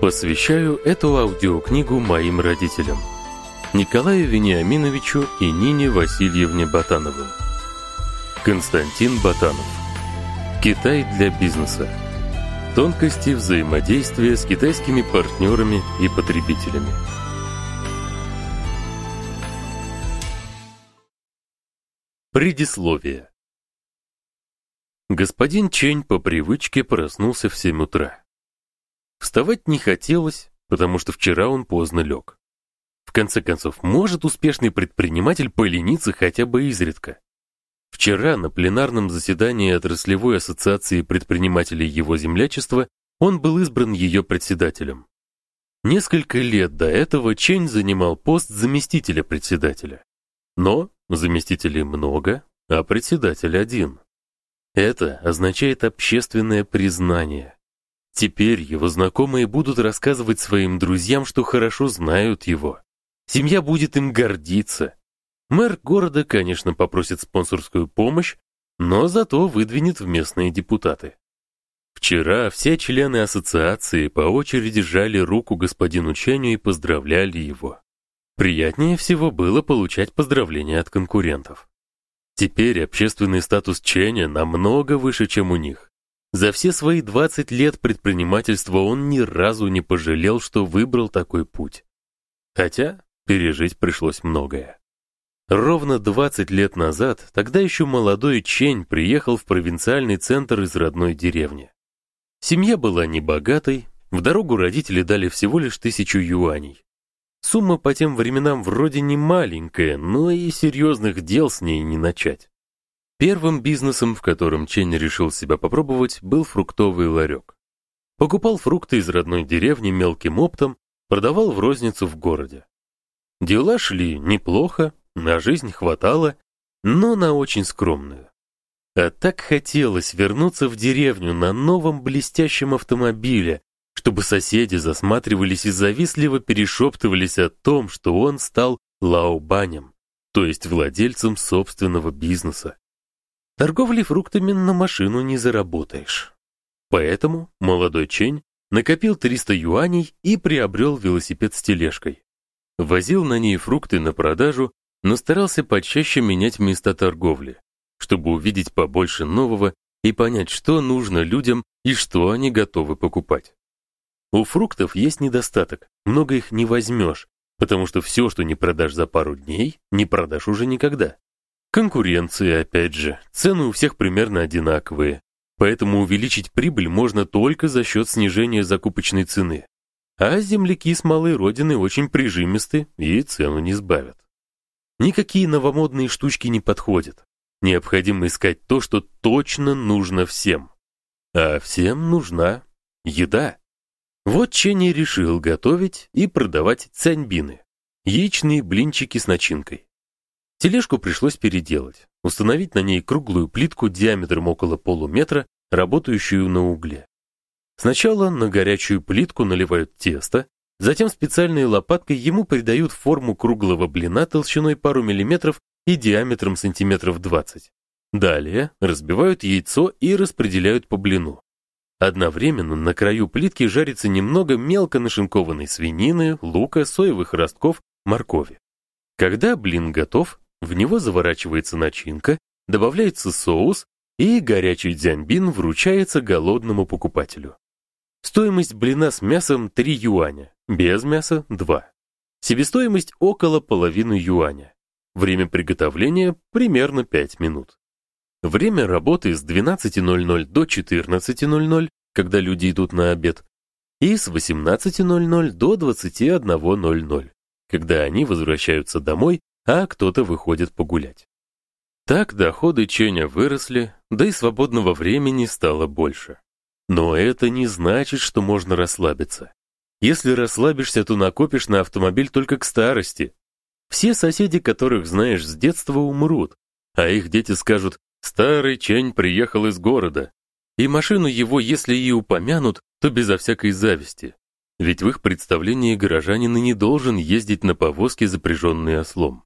Посвящаю эту аудиокнигу моим родителям. Николаю Вениаминовичу и Нине Васильевне Ботановым. Константин Ботанов. Китай для бизнеса. Тонкости взаимодействия с китайскими партнерами и потребителями. Предисловие. Господин Чень по привычке проснулся в 7 утра. Вставать не хотелось, потому что вчера он поздно лег. В конце концов, может успешный предприниматель полениться хотя бы изредка. Вчера на пленарном заседании отраслевой ассоциации предпринимателей его землячества он был избран ее председателем. Несколько лет до этого Чень занимал пост заместителя председателя. Но заместителей много, а председатель один. Это означает общественное признание. Теперь его знакомые будут рассказывать своим друзьям, что хорошо знают его. Семья будет им гордиться. Мэр города, конечно, попросит спонсорскую помощь, но зато выдвинет в местные депутаты. Вчера все члены ассоциации по очереди жали руку господину Ченю и поздравляли его. Приятнее всего было получать поздравления от конкурентов. Теперь общественный статус Ченя намного выше, чем у них. За все свои 20 лет предпринимательства он ни разу не пожалел, что выбрал такой путь. Хотя пережить пришлось многое. Ровно 20 лет назад, тогда еще молодой Чень приехал в провинциальный центр из родной деревни. Семья была небогатой, в дорогу родители дали всего лишь тысячу юаней. Сумма по тем временам вроде не маленькая, но и серьезных дел с ней не начать. Первым бизнесом, в котором Чень решил себя попробовать, был фруктовый ларек. Покупал фрукты из родной деревни мелким оптом, продавал в розницу в городе. Дела шли неплохо, на жизнь хватало, но на очень скромную. А так хотелось вернуться в деревню на новом блестящем автомобиле, чтобы соседи засматривались и завистливо перешептывались о том, что он стал лаобанем, то есть владельцем собственного бизнеса. Торговлей фруктами на машину не заработаешь. Поэтому молодой Чень накопил 300 юаней и приобрел велосипед с тележкой. Возил на ней фрукты на продажу, но старался почаще менять места торговли, чтобы увидеть побольше нового и понять, что нужно людям и что они готовы покупать. У фруктов есть недостаток, много их не возьмешь, потому что все, что не продашь за пару дней, не продашь уже никогда. Конкуренция, опять же, цены у всех примерно одинаковые, поэтому увеличить прибыль можно только за счет снижения закупочной цены. А земляки с малой родины очень прижимисты и цену не сбавят. Никакие новомодные штучки не подходят. Необходимо искать то, что точно нужно всем. А всем нужна еда. Вот Ченни решил готовить и продавать цяньбины, яичные блинчики с начинкой. Тележку пришлось переделать, установить на ней круглую плитку диаметром около полуметра, работающую на угле. Сначала на горячую плитку наливают тесто, затем специальной лопаткой ему придают форму круглого блина толщиной пару миллиметров и диаметром сантиметров 20. Далее разбивают яйцо и распределяют по блину. Одновременно на краю плитки жарится немного мелко нашинкованной свинины, лука, соевых ростков, моркови. Когда блин готов, в него заворачивается начинка, добавляется соус, и горячий дзяньбин вручается голодному покупателю. Стоимость блина с мясом 3 юаня, без мяса 2. Себестоимость около половины юаня. Время приготовления примерно 5 минут. Время работы с 12:00 до 14:00, когда люди идут на обед, и с 18:00 до 21:00, когда они возвращаются домой а кто-то выходит погулять. Так доходы Ченя выросли, да и свободного времени стало больше. Но это не значит, что можно расслабиться. Если расслабишься, то накопишь на автомобиль только к старости. Все соседи, которых знаешь с детства, умрут, а их дети скажут: "Старый Чень приехал из города". И машину его, если и упомянут, то безо всякой зависти. Ведь в их представлении горожанин и не должен ездить на повозке, запряженной ослом.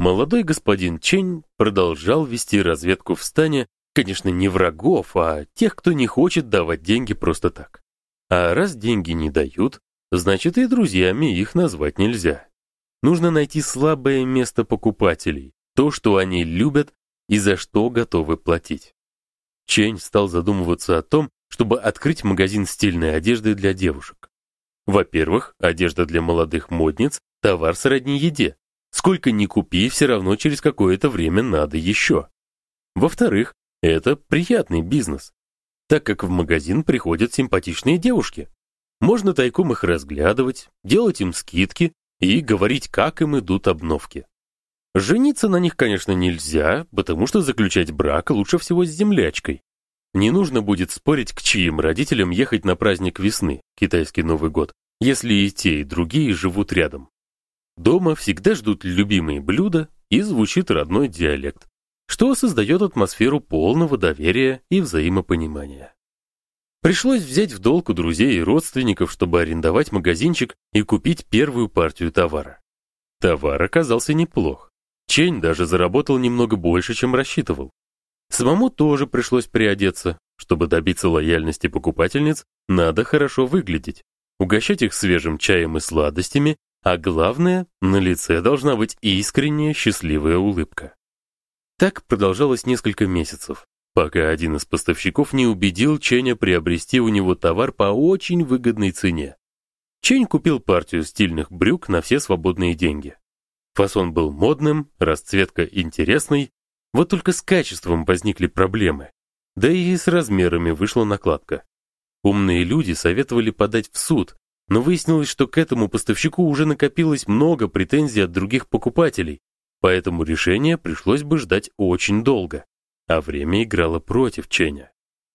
Молодой господин Чень продолжал вести разведку в стане, конечно, не врагов, а тех, кто не хочет давать деньги просто так. А раз деньги не дают, значит и друзьями их назвать нельзя. Нужно найти слабое место покупателей, то, что они любят и за что готовы платить. Чень стал задумываться о том, чтобы открыть магазин стильной одежды для девушек. Во-первых, одежда для молодых модниц товар сродни еде. Сколько ни купи, все равно через какое-то время надо еще. Во-вторых, это приятный бизнес, так как в магазин приходят симпатичные девушки. Можно тайком их разглядывать, делать им скидки и говорить, как им идут обновки. Жениться на них, конечно, нельзя, потому что заключать брак лучше всего с землячкой. Не нужно будет спорить, к чьим родителям ехать на праздник весны, китайский Новый год, если и те, и другие живут рядом. Дома всегда ждут любимые блюда и звучит родной диалект, что создает атмосферу полного доверия и взаимопонимания. Пришлось взять в долг у друзей и родственников, чтобы арендовать магазинчик и купить первую партию товара. Товар оказался неплох. Чень даже заработал немного больше, чем рассчитывал. Самому тоже пришлось приодеться. Чтобы добиться лояльности покупательниц, надо хорошо выглядеть, угощать их свежим чаем и сладостями, а главное, на лице должна быть искренняя счастливая улыбка. Так продолжалось несколько месяцев, пока один из поставщиков не убедил Ченя приобрести у него товар по очень выгодной цене. Чень купил партию стильных брюк на все свободные деньги. Фасон был модным, расцветка интересной, вот только с качеством возникли проблемы. Да и с размерами вышла накладка. Умные люди советовали подать в суд, но выяснилось, что к этому поставщику уже накопилось много претензий от других покупателей, поэтому решение пришлось бы ждать очень долго, а время играло против Ченя.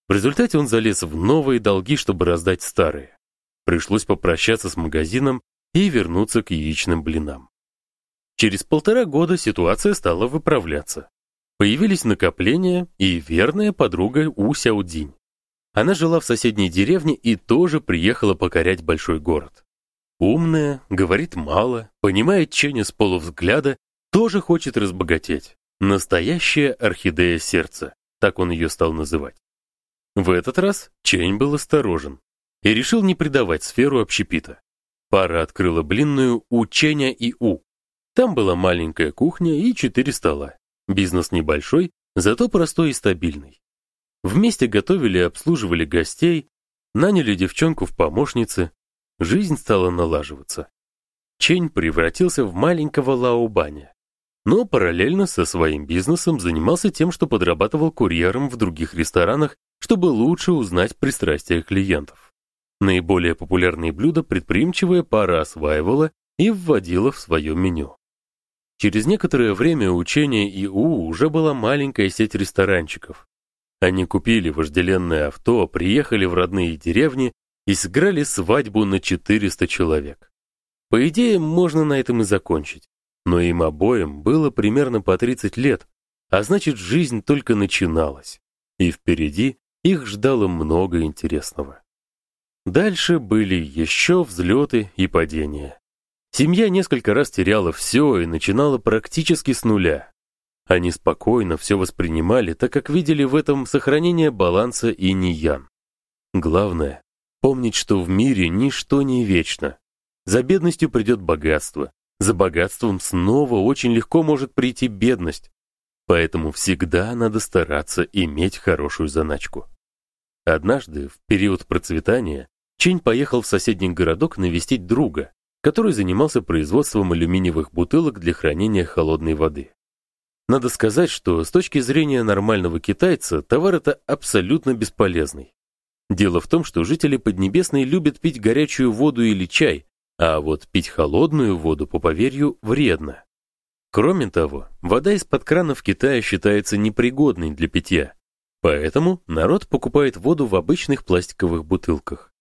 В результате он залез в новые долги, чтобы раздать старые. Пришлось попрощаться с магазином и вернуться к яичным блинам. Через полтора года ситуация стала выправляться. Появились накопления и верная подруга У Сяодинь. Она жила в соседней деревне и тоже приехала покорять большой город. Умная, говорит мало, понимает Ченя с полувзгляда, тоже хочет разбогатеть. Настоящая орхидея сердца, так он ее стал называть. В этот раз Чень был осторожен и решил не предавать сферу общепита. Пара открыла блинную у Ченя и У. Там была маленькая кухня и четыре стола. Бизнес небольшой, зато простой и стабильный. Вместе готовили и обслуживали гостей, наняли девчонку в помощницы. Жизнь стала налаживаться. Чень превратился в маленького лаобаня. Но параллельно со своим бизнесом занимался тем, что подрабатывал курьером в других ресторанах, чтобы лучше узнать пристрастия клиентов. Наиболее популярные блюда предприимчивая пара осваивала и вводила в свое меню. Через некоторое время учения ИУ уже была маленькая сеть ресторанчиков, они купили вожделенное авто, приехали в родные деревни и сыграли свадьбу на 400 человек. По идее, можно на этом и закончить. Но им обоим было примерно по 30 лет, а значит, жизнь только начиналась. И впереди их ждало много интересного. Дальше были еще взлеты и падения. Семья несколько раз теряла все и начинала практически с нуля. Они спокойно все воспринимали, так как видели в этом сохранение баланса и ниян. Главное помнить, что в мире ничто не вечно. За бедностью придет богатство, за богатством снова очень легко может прийти бедность. Поэтому всегда надо стараться иметь хорошую заначку. Однажды, в период процветания, Чень поехал в соседний городок навестить друга, который занимался производством алюминиевых бутылок для хранения холодной воды. Надо сказать, что с точки зрения нормального китайца товар это абсолютно бесполезный. Дело в том, что жители Поднебесной любят пить горячую воду или чай, а вот пить холодную воду, по поверью, вредно. Кроме того, вода из-под крана в Китае считается непригодной для питья. Поэтому народ покупает воду в обычных пластиковых бутылках.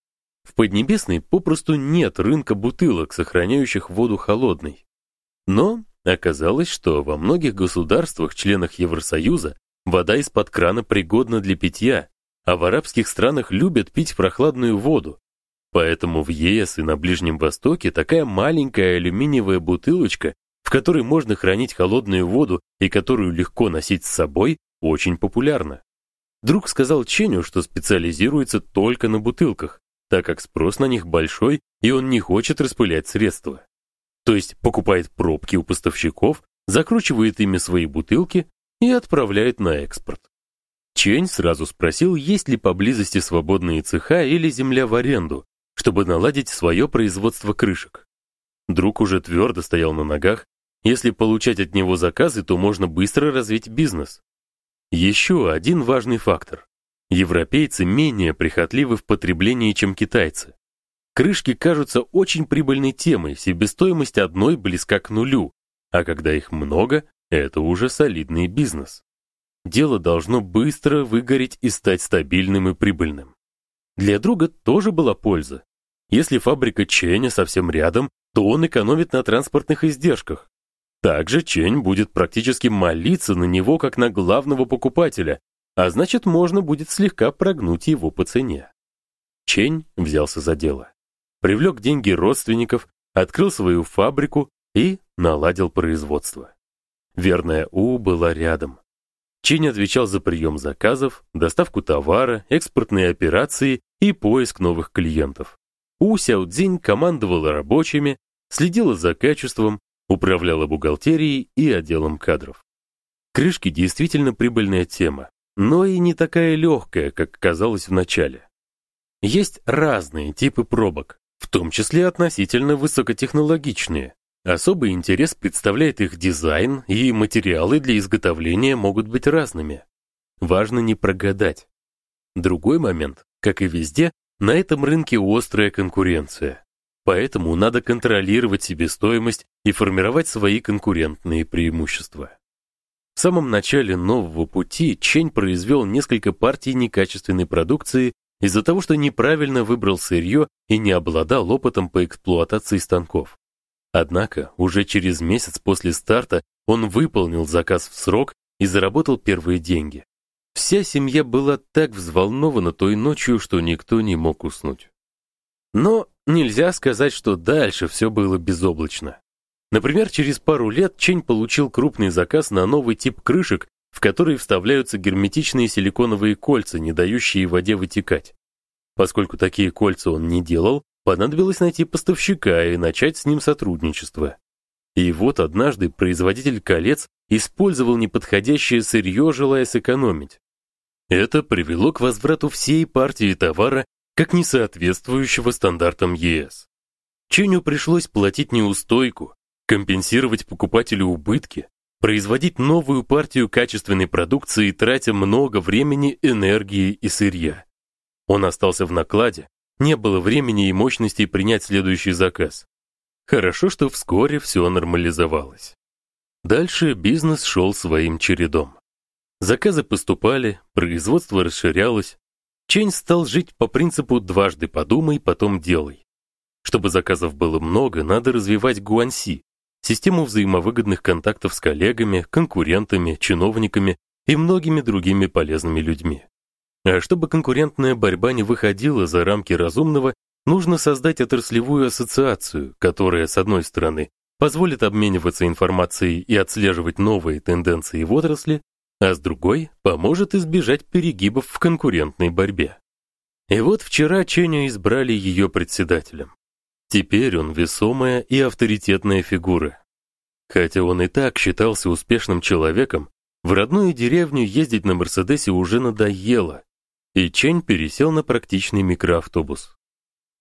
В Поднебесной попросту нет рынка бутылок, сохраняющих воду холодной. Но Оказалось, что во многих государствах, членах Евросоюза, вода из-под крана пригодна для питья, а в арабских странах любят пить прохладную воду. Поэтому в ЕС и на Ближнем Востоке такая маленькая алюминиевая бутылочка, в которой можно хранить холодную воду и которую легко носить с собой, очень популярна. Друг сказал Ченю, что специализируется только на бутылках, так как спрос на них большой, и он не хочет распылять средства. То есть покупает пробки у поставщиков, закручивает ими свои бутылки и отправляет на экспорт. Чень сразу спросил, есть ли поблизости свободные цеха или земля в аренду, чтобы наладить свое производство крышек. Друг уже твердо стоял на ногах. Если получать от него заказы, то можно быстро развить бизнес. Еще один важный фактор. Европейцы менее прихотливы в потреблении, чем китайцы. Крышки кажутся очень прибыльной темой, себестоимость одной близка к нулю, а когда их много, это уже солидный бизнес. Дело должно быстро выгореть и стать стабильным и прибыльным. Для друга тоже была польза. Если фабрика Ченя совсем рядом, то он экономит на транспортных издержках. Также Чень будет практически молиться на него как на главного покупателя, а значит, можно будет слегка прогнуть его по цене. Чень взялся за дело. Привлек деньги родственников, открыл свою фабрику и наладил производство. Верная У была рядом. Чень отвечал за прием заказов, доставку товара, экспортные операции и поиск новых клиентов. У Сяодзинь командовала рабочими, следила за качеством, управляла бухгалтерией и отделом кадров. Крышки действительно прибыльная тема, но и не такая легкая, как казалось вначале. Есть разные типы пробок, в том числе относительно высокотехнологичные. Особый интерес представляет их дизайн, и материалы для изготовления могут быть разными. Важно не прогадать. Другой момент, как и везде, на этом рынке острая конкуренция. Поэтому надо контролировать себестоимость и формировать свои конкурентные преимущества. В самом начале нового пути Чень произвел несколько партий некачественной продукции из-за того, что неправильно выбрал сырье и не обладал опытом по эксплуатации станков. Однако, уже через месяц после старта он выполнил заказ в срок и заработал первые деньги. Вся семья была так взволнована той ночью, что никто не мог уснуть. Но нельзя сказать, что дальше все было безоблачно. Например, через пару лет Чень получил крупный заказ на новый тип крышек, в которые вставляются герметичные силиконовые кольца, не дающие воде вытекать. Поскольку такие кольца он не делал, понадобилось найти поставщика и начать с ним сотрудничество. И вот однажды производитель колец использовал неподходящее сырье, желая сэкономить. Это привело к возврату всей партии товара как несоответствующего стандартам ЕС. Ченю пришлось платить неустойку, компенсировать покупателю убытки, производить новую партию качественной продукции, тратя много времени, энергии и сырья. Он остался в накладе, не было времени и мощностей принять следующий заказ. Хорошо, что вскоре все нормализовалось. Дальше бизнес шел своим чередом. Заказы поступали, производство расширялось. Чень стал жить по принципу дважды подумай, потом делай. Чтобы заказов было много, надо развивать гуанси, систему взаимовыгодных контактов с коллегами, конкурентами, чиновниками и многими другими полезными людьми. А чтобы конкурентная борьба не выходила за рамки разумного, нужно создать отраслевую ассоциацию, которая, с одной стороны, позволит обмениваться информацией и отслеживать новые тенденции в отрасли, а с другой поможет избежать перегибов в конкурентной борьбе. И вот вчера Ченю избрали ее председателем. Теперь он весомая и авторитетная фигура. Хотя он и так считался успешным человеком, в родную деревню ездить на Мерседесе уже надоело, и Чень пересел на практичный микроавтобус.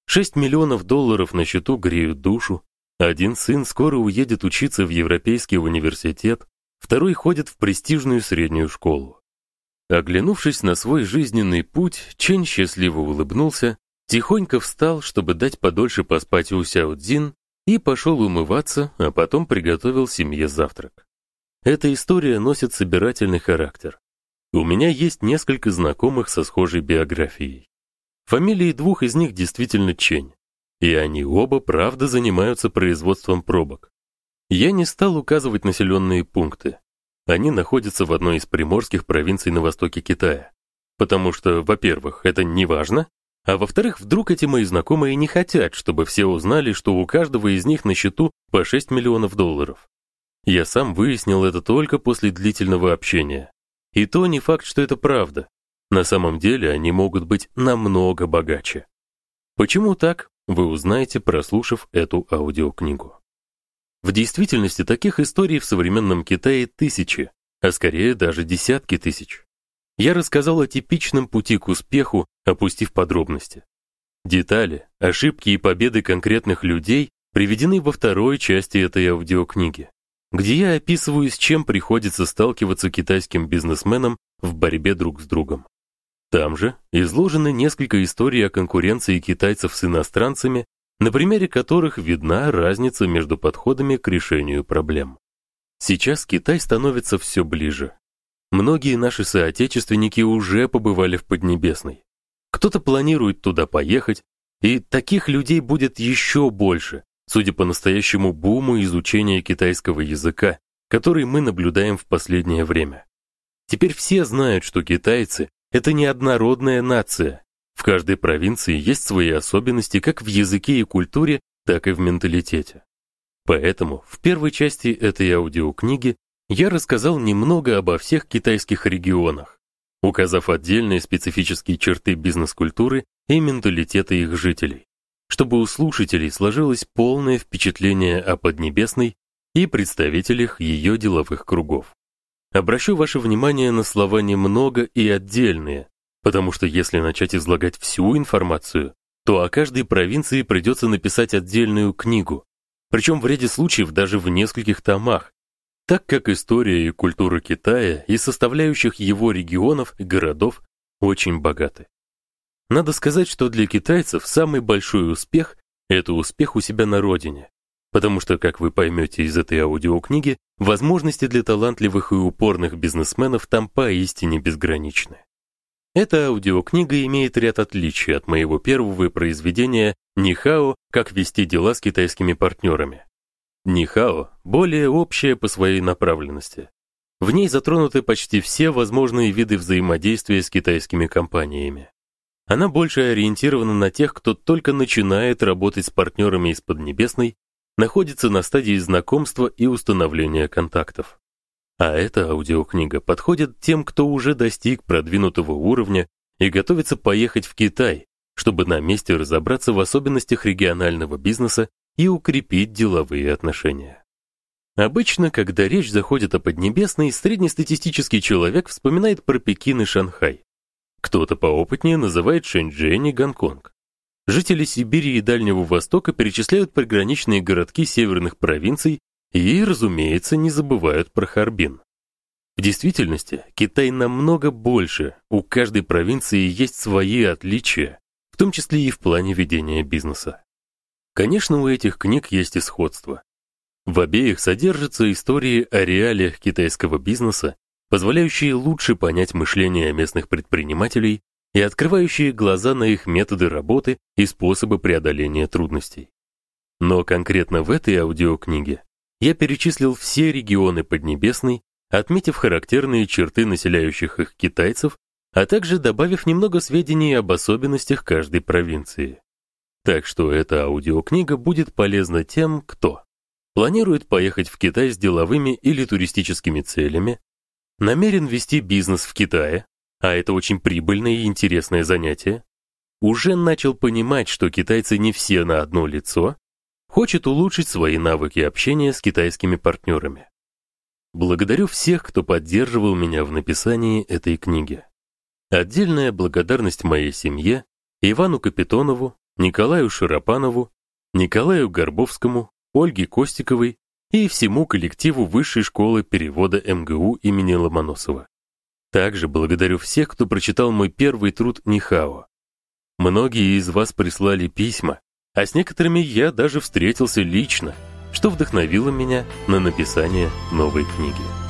6 миллионов долларов на счету греют душу. Один сын скоро уедет учиться в Европейский университет, второй ходит в престижную среднюю школу. Оглянувшись на свой жизненный путь, Чень счастливо улыбнулся Тихонько встал, чтобы дать подольше поспать у Сяо Цзин, и пошел умываться, а потом приготовил семье завтрак. Эта история носит собирательный характер. У меня есть несколько знакомых со схожей биографией. Фамилии двух из них действительно Чень, и они оба правда занимаются производством пробок. Я не стал указывать населенные пункты. Они находятся в одной из приморских провинций на востоке Китая. Потому что, во-первых, это не важно, а во-вторых, вдруг эти мои знакомые не хотят, чтобы все узнали, что у каждого из них на счету по 6 миллионов долларов. Я сам выяснил это только после длительного общения. И то не факт, что это правда. На самом деле они могут быть намного богаче. Почему так, вы узнаете, прослушав эту аудиокнигу. В действительности таких историй в современном Китае тысячи, а скорее даже десятки тысяч. Я рассказал о типичном пути к успеху, опустив подробности. Детали, ошибки и победы конкретных людей приведены во второй части этой аудиокниги, где я описываю, с чем приходится сталкиваться китайским бизнесменам в борьбе друг с другом. Там же изложены несколько историй о конкуренции китайцев с иностранцами, на примере которых видна разница между подходами к решению проблем. Сейчас Китай становится все ближе. Многие наши соотечественники уже побывали в Поднебесной. Кто-то планирует туда поехать, и таких людей будет еще больше, судя по настоящему буму изучения китайского языка, который мы наблюдаем в последнее время. Теперь все знают, что китайцы это не однородная нация. В каждой провинции есть свои особенности как в языке и культуре, так и в менталитете. Поэтому в первой части этой аудиокниги я рассказал немного обо всех китайских регионах, указав отдельные специфические черты бизнес-культуры и менталитета их жителей, чтобы у слушателей сложилось полное впечатление о Поднебесной и представителях ее деловых кругов. Обращу ваше внимание на слова немного и отдельные, потому что если начать излагать всю информацию, то о каждой провинции придется написать отдельную книгу, причем в ряде случаев даже в нескольких томах, так как история и культура Китая и составляющих его регионов и городов очень богаты. Надо сказать, что для китайцев самый большой успех это успех у себя на родине, потому что, как вы поймете из этой аудиокниги, возможности для талантливых и упорных бизнесменов там поистине безграничны. Эта аудиокнига имеет ряд отличий от моего первого произведения Нихао Как вести дела с китайскими партнерами». Нихао более общая по своей направленности. В ней затронуты почти все возможные виды взаимодействия с китайскими компаниями. Она больше ориентирована на тех, кто только начинает работать с партнерами из Поднебесной находится на стадии знакомства и установления контактов. А эта аудиокнига подходит тем, кто уже достиг продвинутого уровня и готовится поехать в Китай, чтобы на месте разобраться в особенностях регионального бизнеса и укрепить деловые отношения. Обычно, когда речь заходит о Поднебесной, среднестатистический человек вспоминает про Пекин и Шанхай. Кто-то поопытнее называет Шэньчжэнь и Гонконг. Жители Сибири и Дальнего Востока перечисляют приграничные городки северных провинций и, разумеется, не забывают про Харбин. В действительности, Китай намного больше. У каждой провинции есть свои отличия, в том числе и в плане ведения бизнеса. Конечно, у этих книг есть и сходство. В обеих содержатся истории о реалиях китайского бизнеса, позволяющие лучше понять мышление местных предпринимателей и открывающие глаза на их методы работы и способы преодоления трудностей. Но конкретно в этой аудиокниге я перечислил все регионы Поднебесной, отметив характерные черты населяющих их китайцев, а также добавив немного сведений об особенностях каждой провинции. Так что эта аудиокнига будет полезна тем, кто планирует поехать в Китай с деловыми или туристическими целями, намерен вести бизнес в Китае, а это очень прибыльное и интересное занятие, уже начал понимать, что китайцы не все на одно лицо, хочет улучшить свои навыки общения с китайскими партнерами. Благодарю всех, кто поддерживал меня в написании этой книги. Отдельная благодарность моей семье, Ивану Капитонову, Николаю Широпанову, Николаю Горбовскому, Ольге Костиковой и всему коллективу Высшей школы перевода МГУ имени Ломоносова. Также благодарю всех, кто прочитал мой первый труд Нихао. Многие из вас прислали письма, а с некоторыми я даже встретился лично, что вдохновило меня на написание новой книги.